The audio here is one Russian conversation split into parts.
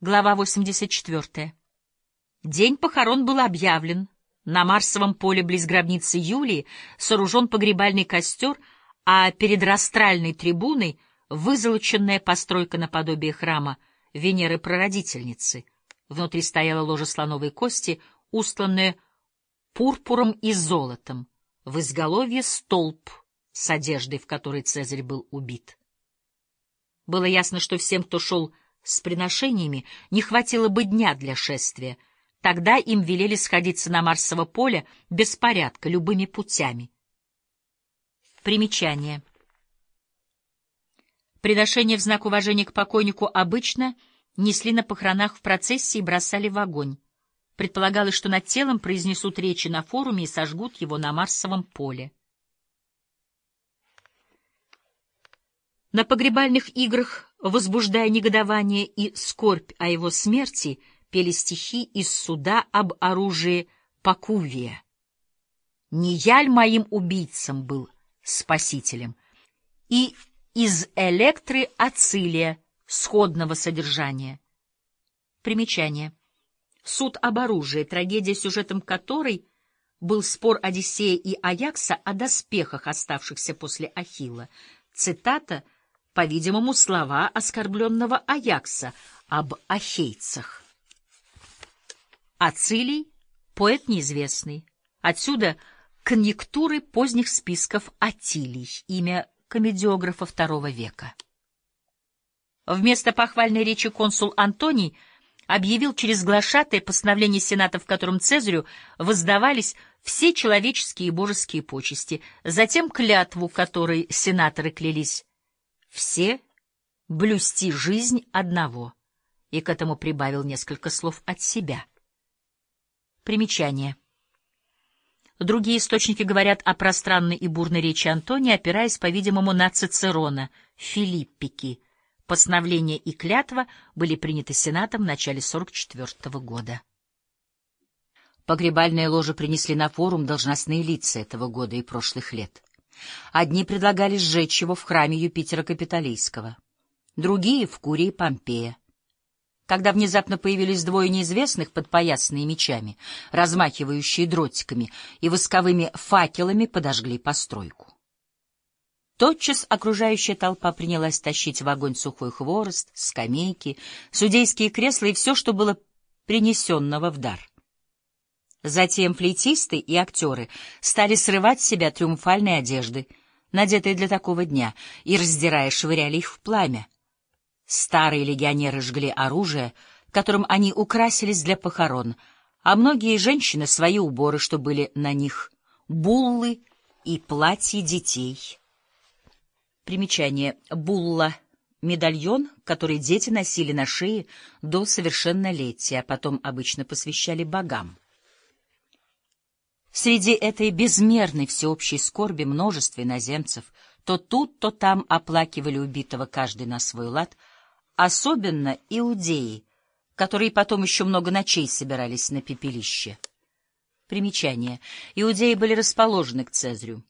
Глава 84. День похорон был объявлен. На Марсовом поле близ гробницы Юлии сооружен погребальный костер, а перед растральной трибуной вызолоченная постройка наподобие храма Венеры-прародительницы. Внутри стояла ложа слоновой кости, устланная пурпуром и золотом. В изголовье столб с одеждой, в которой Цезарь был убит. Было ясно, что всем, кто шел с приношениями не хватило бы дня для шествия. Тогда им велели сходиться на Марсово поле без порядка, любыми путями. Примечание. Приношение в знак уважения к покойнику обычно несли на похоронах в процессии и бросали в огонь. Предполагалось, что над телом произнесут речи на форуме и сожгут его на Марсовом поле. На погребальных играх возбуждая негодование и скорбь о его смерти, пели стихи из суда об оружии Пакувия. «Не яль моим убийцам был спасителем» и из Электры Ацилия сходного содержания. Примечание. Суд об оружии, трагедия, сюжетом которой был спор Одиссея и Аякса о доспехах, оставшихся после Ахилла. Цитата — по-видимому, слова оскорбленного Аякса об ахейцах. Ацилий — поэт неизвестный. Отсюда конъюнктуры поздних списков Атилий, имя комедиографа II века. Вместо похвальной речи консул Антоний объявил через глашатое постановление Сената, в котором Цезарю воздавались все человеческие и божеские почести, затем клятву, которой сенаторы клялись все блюсти жизнь одного, и к этому прибавил несколько слов от себя. Примечание. Другие источники говорят о пространной и бурной речи Антония, опираясь, по-видимому, на Цицерона, Филиппики. Постановление и клятва были приняты Сенатом в начале 44 -го года. Погребальное ложе принесли на форум должностные лица этого года и прошлых лет. Одни предлагали сжечь его в храме Юпитера Капитолийского, другие — в Курии Помпея. Когда внезапно появились двое неизвестных, подпоясанные мечами, размахивающие дротиками и восковыми факелами, подожгли постройку. Тотчас окружающая толпа принялась тащить в огонь сухой хворост, скамейки, судейские кресла и все, что было принесенного в дар. Затем флейтисты и актеры стали срывать с себя триумфальные одежды, надетые для такого дня, и, раздирая, швыряли их в пламя. Старые легионеры жгли оружие, которым они украсились для похорон, а многие женщины — свои уборы, что были на них, буллы и платья детей. Примечание. Булла — медальон, который дети носили на шее до совершеннолетия, а потом обычно посвящали богам. Среди этой безмерной всеобщей скорби множество иноземцев то тут, то там оплакивали убитого каждый на свой лад, особенно иудеи, которые потом еще много ночей собирались на пепелище. Примечание. Иудеи были расположены к Цезарю,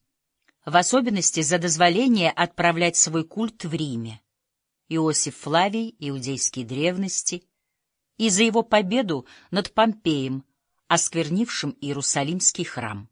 в особенности за дозволение отправлять свой культ в Риме. Иосиф Флавий, иудейские древности, и за его победу над Помпеем, осквернившим Иерусалимский храм.